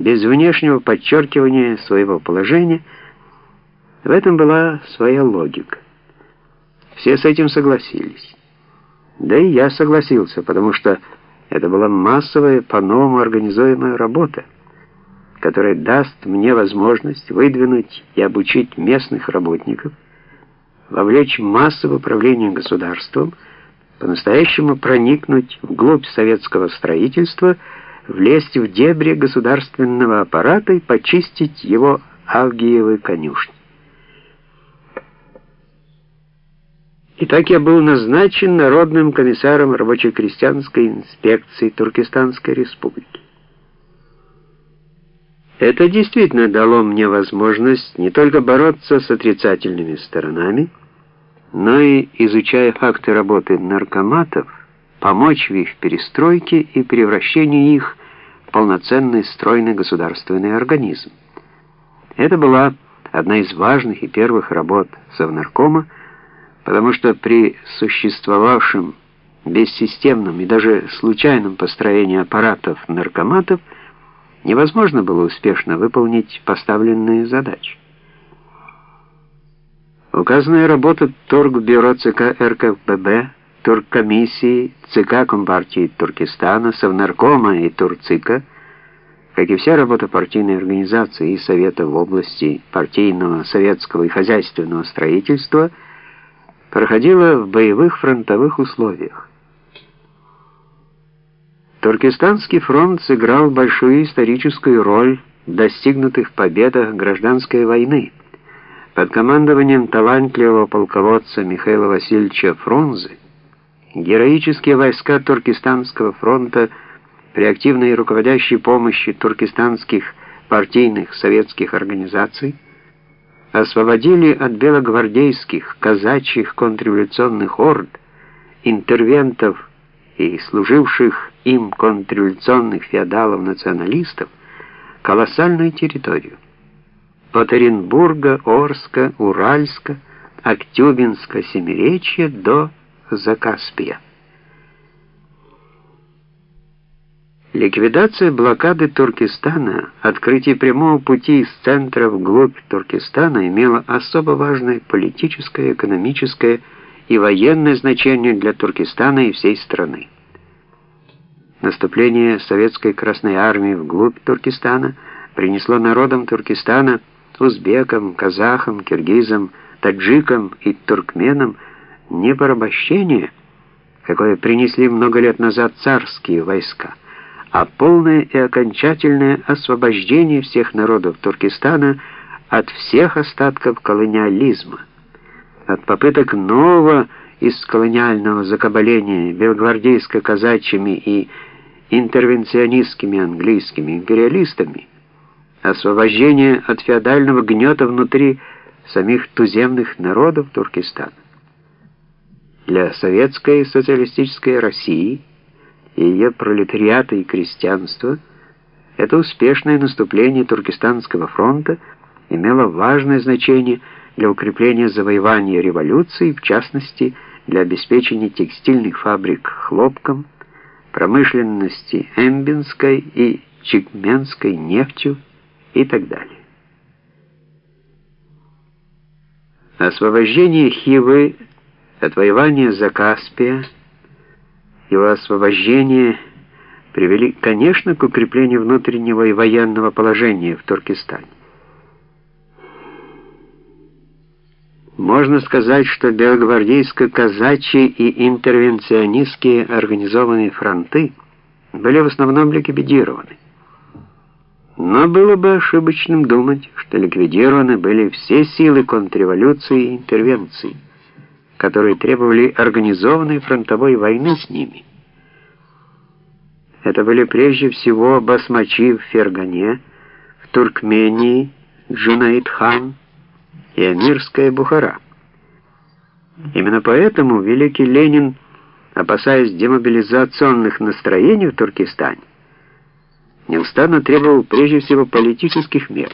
без внешнего подчеркивания своего положения, в этом была своя логика. Все с этим согласились. Да и я согласился, потому что это была массовая, по-новому организуемая работа, которая даст мне возможность выдвинуть и обучить местных работников, вовлечь массы в управление государством, по-настоящему проникнуть вглубь советского строительства, влезть в дебри государственного аппарата и почистить его алгиевы конюшни. Итак, я был назначен народным комиссаром рабоче-крестьянской инспекции Туркестанской республики. Это действительно дало мне возможность не только бороться с отрицательными сторонами, но и, изучая факты работы наркоматов, помочь в их перестройке и превращении их полноценный стройный государственный организм. Это была одна из важных и первых работ Совнаркома, потому что при существовавшем бессистемном и даже случайном построении аппаратов наркоматов невозможно было успешно выполнить поставленные задачи. Указанная работа Торгбюро ЦК РКПБ, Турккомиссии, ЦК Компартии Туркестана, Совнаркома и Турцика, как и вся работа партийной организации и Совета в области партийного, советского и хозяйственного строительства – проходила в боевых фронтовых условиях. Туркестанский фронт сыграл большую историческую роль в достигнутых победах гражданской войны. Под командованием талантливого полководца Михаила Васильевича Фрунзе героические войска Туркестанского фронта при активной руководящей помощи туркестанских партийных советских организаций освободили от белогвардейских, казачьих контрреволюционных орд, интервентов и служивших им контрреволюционных феодалов-националистов колоссальную территорию. От Оренбурга, Орска, Уральска, Актюбинска, Семиречья до Закаспия. Ликвидация блокады Туркестана, открытие прямого пути из центра вглубь Туркестана имело особо важное политическое, экономическое и военное значение для Туркестана и всей страны. Наступление советской Красной Армии вглубь Туркестана принесло народам Туркестана, узбекам, казахам, киргизам, таджикам и туркменам не порабощение, какое принесли много лет назад царские войска, а полное и окончательное освобождение всех народов Туркестана от всех остатков колониализма, от попыток нового из колониального закабаления белогвардейско-казачьими и интервенционистскими английскими империалистами, освобождение от феодального гнета внутри самих туземных народов Туркестана. Для советской социалистической России – и ее пролетариата и крестьянства, это успешное наступление Туркестанского фронта имело важное значение для укрепления завоевания революции, в частности, для обеспечения текстильных фабрик хлопком, промышленности эмбинской и чекменской нефтью и так далее. Освобождение Хивы, отвоевание Закаспия – его освобождение привели, конечно, к укреплению внутреннего и военного положения в Туркестане. Можно сказать, что белогвардейско-казачьи и интервенционистские организованные фронты были в основном ликвидированы. Но было бы ошибочным думать, что ликвидированы были все силы контрреволюции и интервенции которые требовали организованной фронтовой войны с ними. Это были прежде всего басмачи в Фергане, в Туркмении, Джунаид-хан и эмирская Бухара. Именно поэтому великий Ленин, опасаясь демобилизационных настроений в Туркестане, неустанно требовал прежде всего политических мер,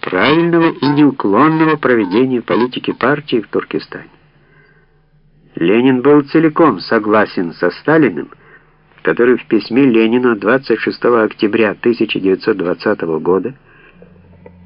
правильного и неуклонного проведения политики партии в Туркестане. Ленин был целиком согласен со Сталиным который в письме Ленину 26 октября 1920 года